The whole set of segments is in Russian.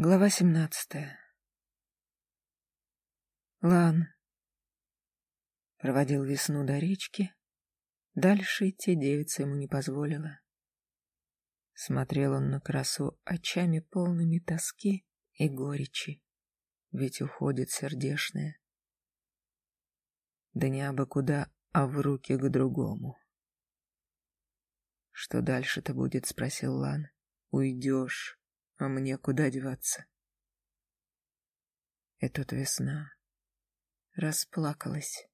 Глава семнадцатая. Лан проводил весну до речки. Дальше идти девица ему не позволила. Смотрел он на красу очами полными тоски и горечи, ведь уходит сердешное. Да не абы куда, а в руки к другому. «Что дальше-то будет?» — спросил Лан. «Уйдешь, а мне куда деваться? И тут весна. Расплакалась.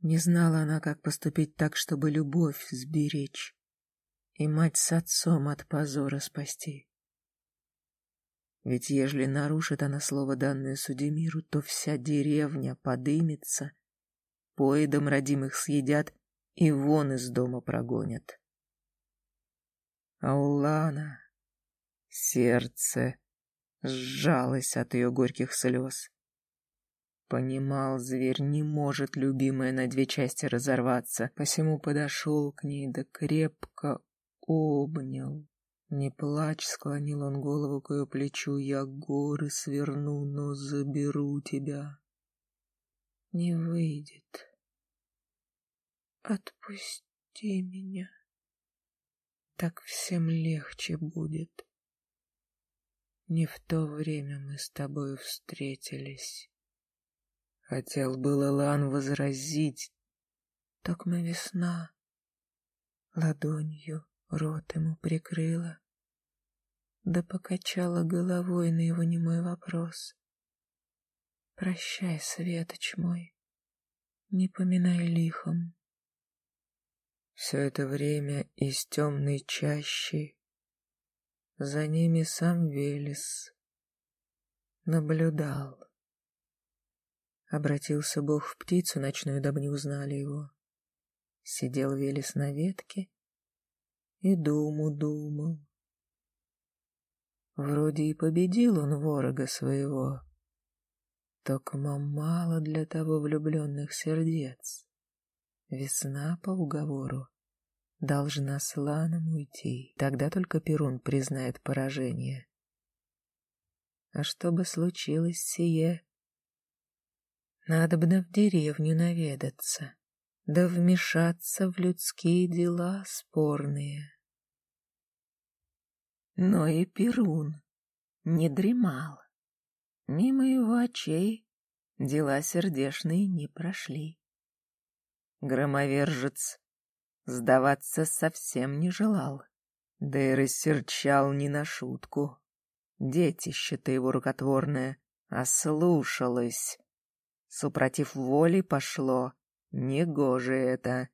Не знала она, как поступить так, чтобы любовь сберечь и мать с отцом от позора спасти. Ведь ежели нарушит она слово данное Судемиру, то вся деревня подымется, поедом родимых съедят и вон из дома прогонят. А Улана Сердце сжалось от ее горьких слез. Понимал, зверь не может любимая на две части разорваться, посему подошел к ней да крепко обнял. «Не плачь», — склонил он голову к ее плечу, — «я горы сверну, но заберу тебя». «Не выйдет. Отпусти меня. Так всем легче будет». Не в то время мы с тобой встретились. Хотел было Лан возразить. Так мы весна. Ладонью рот ему прикрыла. Да покачала головой на его немой вопрос. Прощай, светоч мой, не поминай лихом. Все это время из темной чащи за ними сам Велес наблюдал. Обратился Бог в птицу ночную, дабы не узнали его. Сидел Велес на ветке и думу думал. Вроде и победил он ворога своего, только мало для того влюбленных сердец. Весна по уговору должна с Ланом уйти. Тогда только Перун признает поражение. А чтобы случилось сие, надо бы в деревню наведаться, да вмешаться в людские дела спорные. Но и Перун не дремал. Мимо его очей дела сердешные не прошли. Громовержец Сдаваться совсем не желал, да и рассерчал не на шутку. Детище-то его рукотворное ослушалось. Супротив воли пошло, негоже это.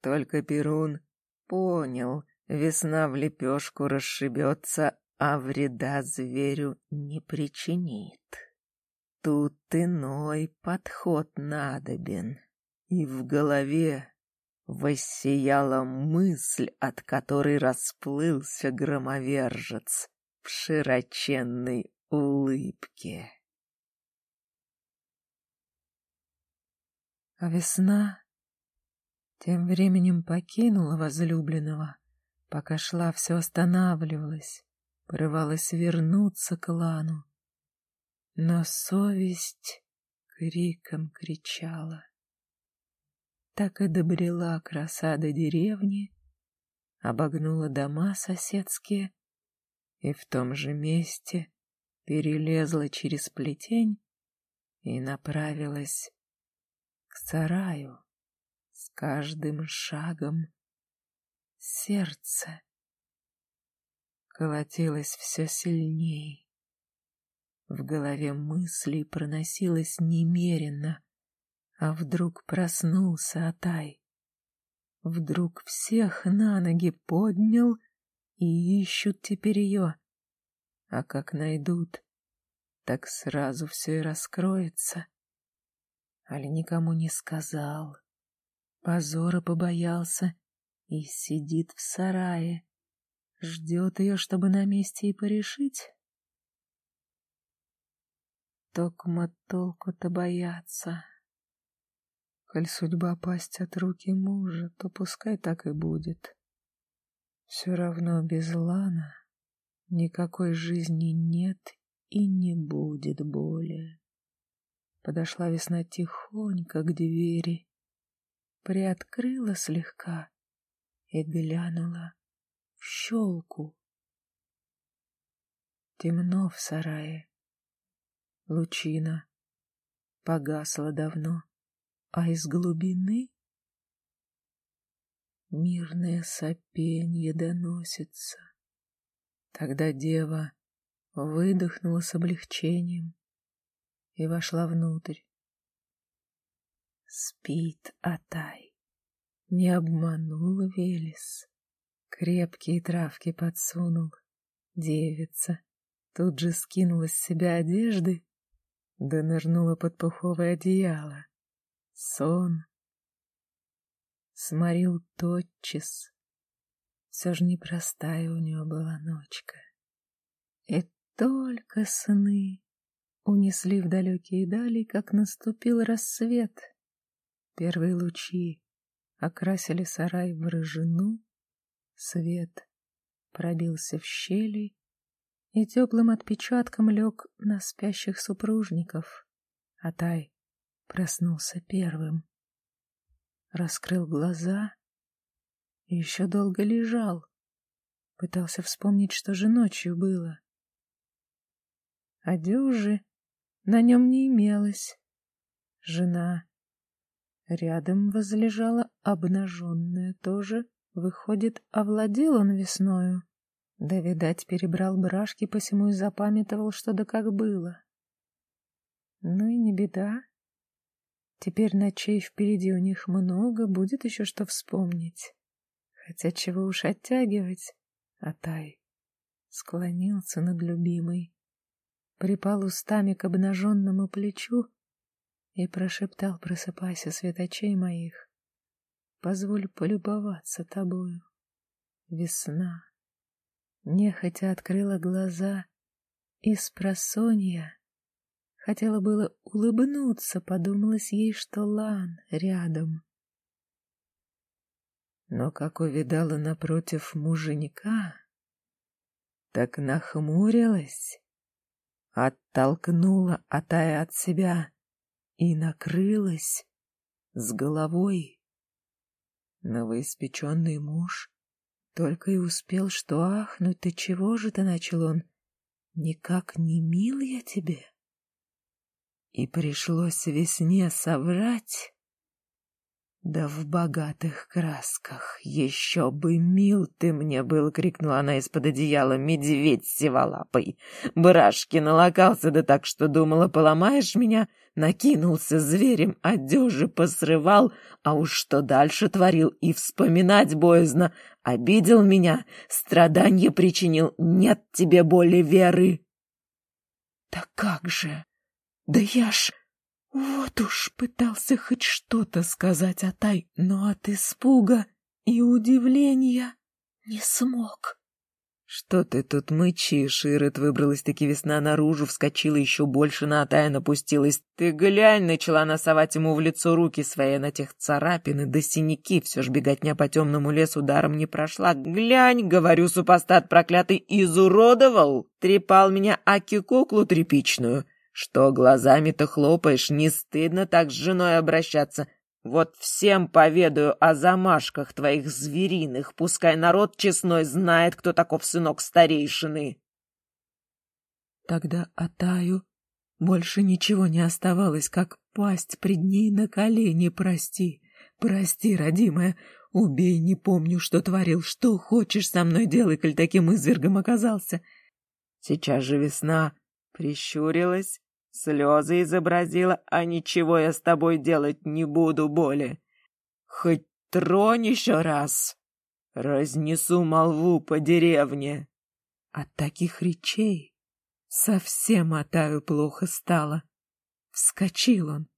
Только Перун понял, весна в лепешку расшибется, а вреда зверю не причинит. Тут иной подход надобен, и в голове Воссияла мысль, от которой расплылся громовержец в широченной улыбке. А весна тем временем покинула возлюбленного, пока шла, все останавливалась, порывалась вернуться к Лану. Но совесть криком кричала так и добрела краса до деревни, обогнула дома соседские и в том же месте перелезла через плетень и направилась к сараю с каждым шагом сердце колотилось все сильней. В голове мыслей проносилось немерено, а вдруг проснулся Атай? Вдруг всех на ноги поднял и ищут теперь ее. А как найдут, так сразу все и раскроется. Али никому не сказал. Позора побоялся и сидит в сарае. Ждет ее, чтобы на месте и порешить. Токма толку-то бояться. Коль судьба пасть от руки мужа, то пускай так и будет. Все равно без Лана никакой жизни нет и не будет боли. Подошла весна тихонько к двери, приоткрыла слегка и глянула в щелку. Темно в сарае. Лучина погасла давно, а из глубины мирное сопенье доносится. Тогда дева выдохнула с облегчением и вошла внутрь. Спит Атай. Не обманул Велес. Крепкие травки подсунул. Девица тут же скинула с себя одежды, да нырнула под пуховое одеяло. Сон сморил тотчас. Все же непростая у нее была ночка. И только сны унесли в далекие дали, как наступил рассвет. Первые лучи окрасили сарай в рыжину, свет пробился в щели и теплым отпечатком лег на спящих супружников. Атай проснулся первым, раскрыл глаза и еще долго лежал, пытался вспомнить, что же ночью было. Одежи на нем не имелось. Жена рядом возлежала обнаженная тоже. Выходит, овладел он весною. Да, видать, перебрал брашки, посему и запамятовал, что да как было. Ну и не беда. Теперь ночей впереди у них много, будет еще что вспомнить. Хотя чего уж оттягивать, а Тай склонился над любимой припал устами к обнаженному плечу и прошептал, просыпайся, светочей моих, позволь полюбоваться тобою. Весна. Нехотя открыла глаза и с просонья хотела было улыбнуться, подумалось ей, что Лан рядом. Но как увидала напротив муженька, так нахмурилась оттолкнула Атая от себя и накрылась с головой. Новоиспеченный муж только и успел что ахнуть. Ты чего же ты, начал он, никак не мил я тебе? И пришлось весне соврать, да в богатых красках. Еще бы мил ты мне был, крикнула она из-под одеяла, медведь сиволапый. Брашки налокался, да так, что думала, поломаешь меня. Накинулся зверем, одежи посрывал, а уж что дальше творил, и вспоминать боязно. Обидел меня, страдания причинил, нет тебе боли веры. Да как же? Да я ж... Вот уж пытался хоть что-то сказать Атай, но от испуга и удивления не смог. «Что ты тут мычишь?» Ирод выбралась-таки весна наружу, вскочила еще больше на Атая напустилась. «Ты глянь!» — начала насовать ему в лицо руки свои на тех царапины да синяки. Все ж беготня по темному лесу даром не прошла. «Глянь!» — говорю, супостат проклятый, изуродовал! Трепал меня аки-куклу тряпичную. Что глазами-то хлопаешь, не стыдно так с женой обращаться? Вот всем поведаю о замашках твоих звериных, пускай народ честной знает, кто таков сынок старейшины. Тогда Атаю больше ничего не оставалось, как пасть пред ней на колени. Прости, прости, родимая, убей, не помню, что творил, что хочешь со мной делай, коль таким извергом оказался. Сейчас же весна прищурилась, слезы изобразила, а ничего я с тобой делать не буду боли. Хоть тронь еще раз, разнесу молву по деревне. От таких речей совсем Атаю плохо стало. Вскочил он,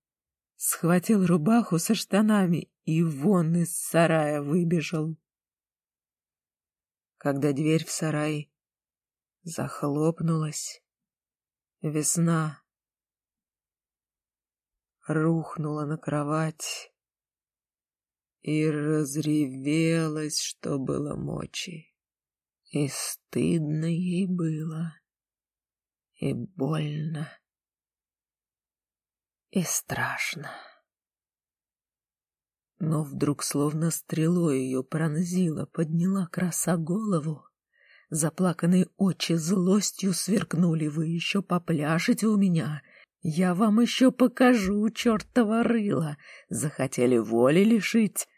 схватил рубаху со штанами и вон из сарая выбежал. Когда дверь в сарай захлопнулась, весна рухнула на кровать и разревелась, что было мочи. И стыдно ей было. и больно, и страшно. Но вдруг словно стрелой ее пронзила, подняла краса голову. Заплаканные очи злостью сверкнули. Вы еще попляшете у меня. Я вам еще покажу, чертова рыла. Захотели воли лишить,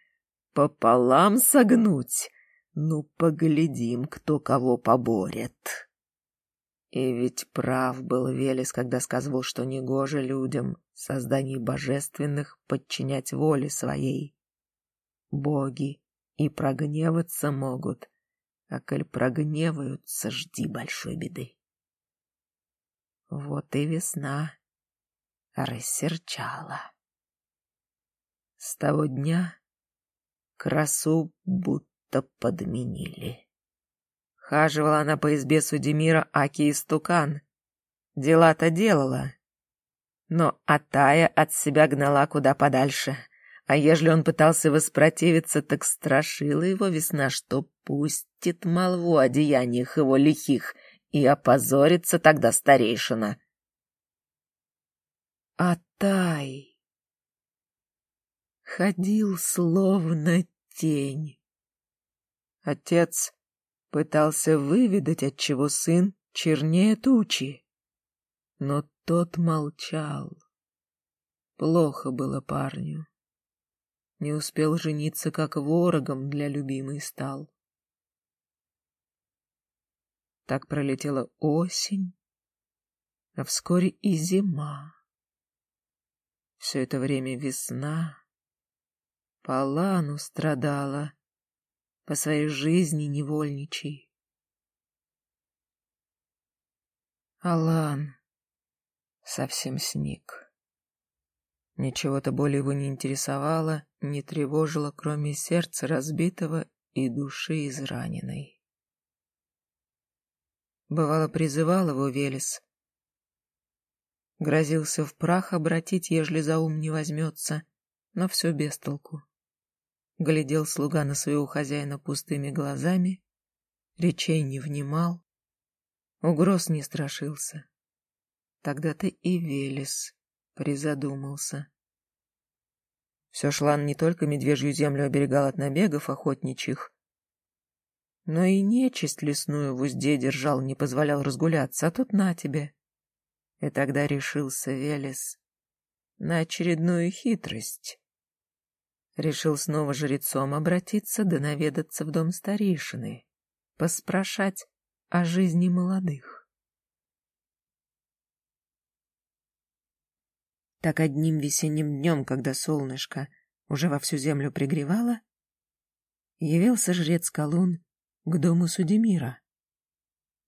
пополам согнуть. Ну, поглядим, кто кого поборет. И ведь прав был Велес, когда сказывал, что негоже людям, созданий божественных, подчинять воле своей. Боги и прогневаться могут, а коль прогневаются, жди большой беды. Вот и весна рассерчала. С того дня красу будто подменили. Хаживала она по избе Судемира Аки Истукан. Дела-то делала, но Атая от себя гнала куда подальше — а ежели он пытался воспротивиться, так страшила его весна, что пустит молву о деяниях его лихих, и опозорится тогда старейшина. А Тай ходил словно тень. Отец пытался выведать, отчего сын чернее тучи, но тот молчал. Плохо было парню. Не успел жениться, как ворогом для любимой стал. Так пролетела осень, а вскоре и зима. Все это время весна. По Алану страдала, по своей жизни невольничей. Алан совсем сник. Ничего-то более его не интересовало, не тревожило, кроме сердца разбитого и души израненной. Бывало, призывал его Велес. Грозился в прах обратить, ежели за ум не возьмется, но все без толку. Глядел слуга на своего хозяина пустыми глазами, речей не внимал, угроз не страшился. Тогда-то и Велес призадумался. Все Шлан не только медвежью землю оберегал от набегов охотничьих, но и нечисть лесную в узде держал, не позволял разгуляться, а тут на тебе. И тогда решился Велес на очередную хитрость. Решил снова жрецом обратиться да наведаться в дом старейшины, поспрашать о жизни молодых. Так одним весенним днем, когда солнышко уже во всю землю пригревало, явился жрец Колун к дому Судемира.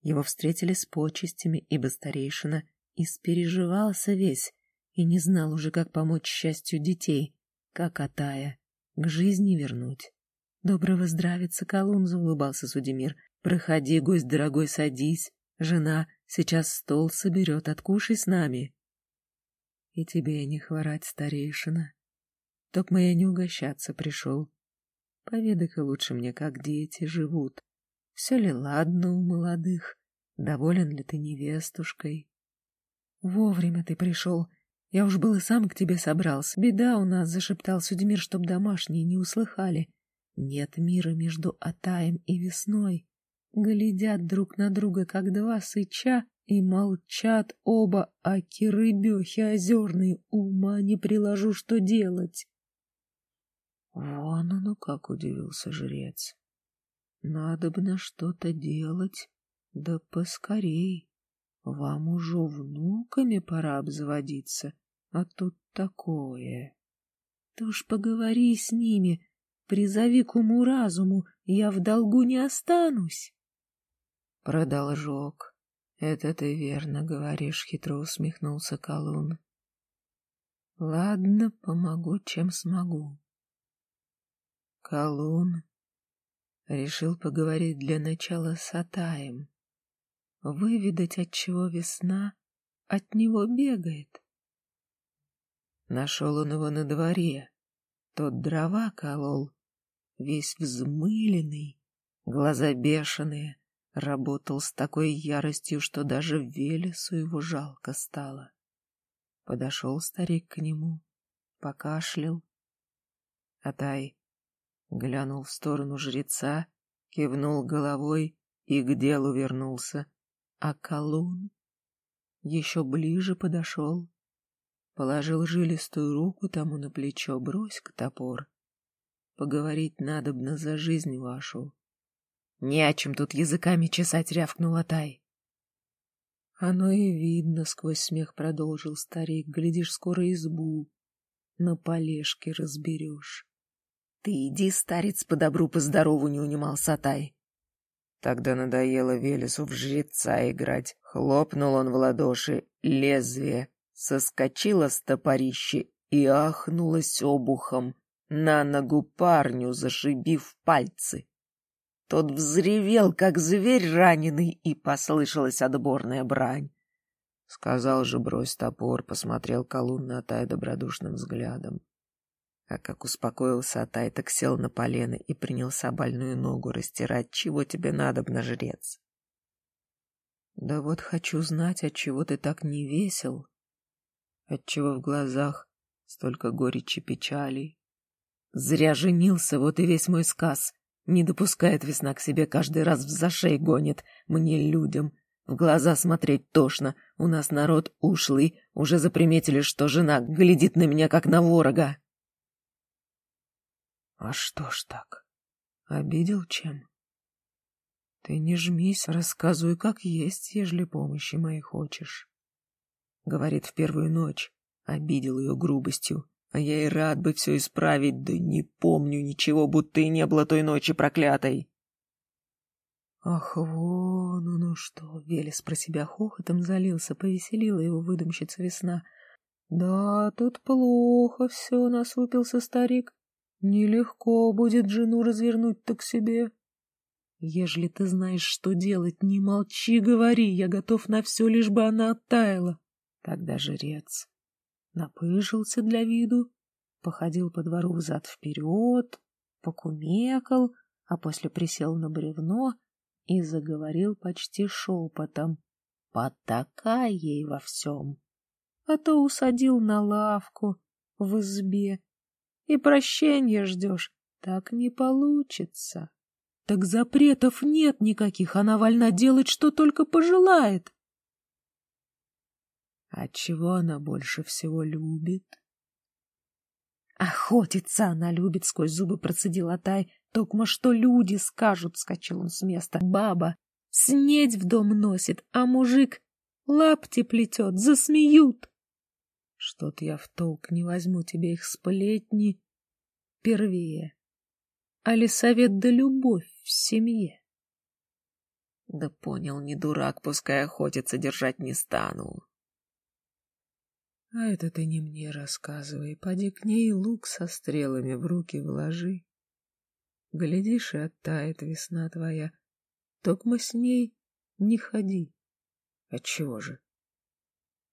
Его встретили с почестями, ибо старейшина испереживался весь и не знал уже, как помочь счастью детей, как Атая, к жизни вернуть. Доброго здравица, Колун, заулыбался Судемир. Проходи, гость дорогой, садись. Жена сейчас стол соберет, откушай с нами. И тебе не хворать, старейшина. Только я не угощаться пришел. Поведай-ка лучше мне, как дети живут. Все ли ладно у молодых? Доволен ли ты невестушкой? Вовремя ты пришел. Я уж был и сам к тебе собрался. Беда у нас, — зашептал Судьмир, чтоб домашние не услыхали. Нет мира между Атаем и Весной. Глядят друг на друга, как два сыча, и молчат оба, а кирыбехи озерные, ума не приложу, что делать. Вон оно как удивился жрец. Надо бы на что-то делать, да поскорей. Вам уже внуками пора обзаводиться, а тут такое. Ты уж поговори с ними, призови к уму-разуму, я в долгу не останусь. Продолжок. «Это ты верно говоришь», — хитро усмехнулся Колун. «Ладно, помогу, чем смогу». Колун решил поговорить для начала с Атаем, выведать, от чего весна от него бегает. Нашел он его на дворе, тот дрова колол, весь взмыленный, глаза бешеные, Работал с такой яростью, что даже Велесу его жалко стало. Подошел старик к нему, покашлял. Атай глянул в сторону жреца, кивнул головой и к делу вернулся. А колун еще ближе подошел, положил жилистую руку тому на плечо, брось к топор. Поговорить надобно за жизнь вашу. Не о чем тут языками чесать, рявкнула Тай. Оно и видно, сквозь смех продолжил старик. Глядишь, скоро избу на полежке разберешь. Ты иди, старец, по добру, по здорову не унимал Сатай. Тогда надоело Велесу в жреца играть. Хлопнул он в ладоши, лезвие соскочило с топорища и ахнулось обухом на ногу парню, зашибив пальцы. Тот взревел, как зверь раненый, и послышалась отборная брань. Сказал же, брось топор, посмотрел колун на Атай добродушным взглядом. А как успокоился Атай, сел на полено и принялся больную ногу растирать. Чего тебе надо, жрец? Да вот хочу знать, отчего ты так не весел, отчего в глазах столько горечи печали. Зря женился, вот и весь мой сказ. Не допускает весна к себе, каждый раз в зашей гонит. Мне, людям, в глаза смотреть тошно. У нас народ ушлый, уже заприметили, что жена глядит на меня, как на ворога. А что ж так? Обидел чем? Ты не жмись, рассказывай, как есть, ежели помощи моей хочешь. Говорит в первую ночь, обидел ее грубостью. А я и рад бы все исправить, да не помню ничего, будто и не было той ночи проклятой. Ах, вон оно что! Велес про себя хохотом залился, повеселила его выдумщица весна. Да, тут плохо все, насупился старик. Нелегко будет жену развернуть-то к себе. Ежели ты знаешь, что делать, не молчи, говори, я готов на все, лишь бы она оттаяла. Тогда жрец напыжился для виду, походил по двору взад-вперед, покумекал, а после присел на бревно и заговорил почти шепотом, потакай ей во всем. А то усадил на лавку в избе, и прощения ждешь, так не получится. Так запретов нет никаких, она вольна делать, что только пожелает. А чего она больше всего любит? Охотиться она любит, сквозь зубы процедил Атай. Токмо что люди скажут, скачал он с места. Баба снедь в дом носит, а мужик лапти плетет, засмеют. Что-то я в толк не возьму тебе их сплетни первее. Али совет да любовь в семье. Да понял, не дурак, пускай охотиться держать не стану. А это ты не мне рассказывай. Поди к ней лук со стрелами в руки вложи. Глядишь, и оттает весна твоя. Токмо с ней не ходи. Отчего же?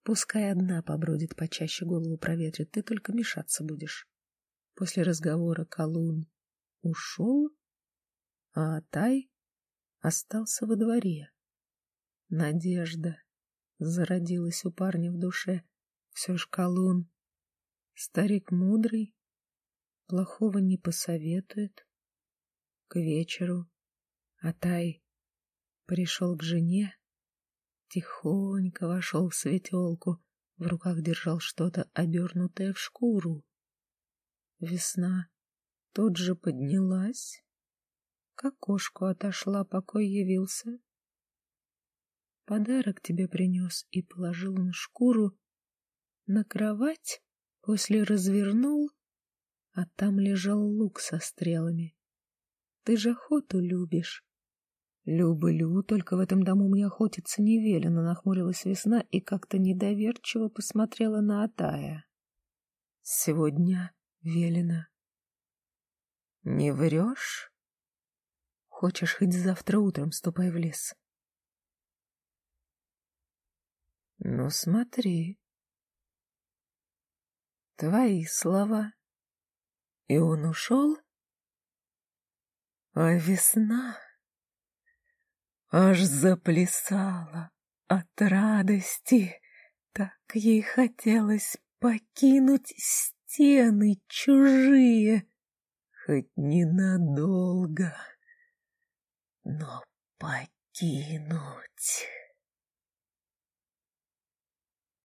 Пускай одна побродит почаще голову проветрит, ты только мешаться будешь. После разговора колун ушел, а Атай остался во дворе. Надежда зародилась у парня в душе — все ж колун. Старик мудрый, плохого не посоветует. К вечеру Атай пришел к жене, тихонько вошел в светелку, в руках держал что-то обернутое в шкуру. Весна тут же поднялась, к окошку отошла, покой явился. Подарок тебе принес и положил на шкуру на кровать, после развернул, а там лежал лук со стрелами. Ты же охоту любишь. Люблю, только в этом дому мне охотиться не велено, нахмурилась весна и как-то недоверчиво посмотрела на Атая. Сегодня велено. Не врешь? Хочешь, хоть завтра утром ступай в лес. Ну, смотри, Твои слова. И он ушел? А весна? Аж заплясала от радости. Так ей хотелось покинуть стены чужие, хоть ненадолго, но покинуть.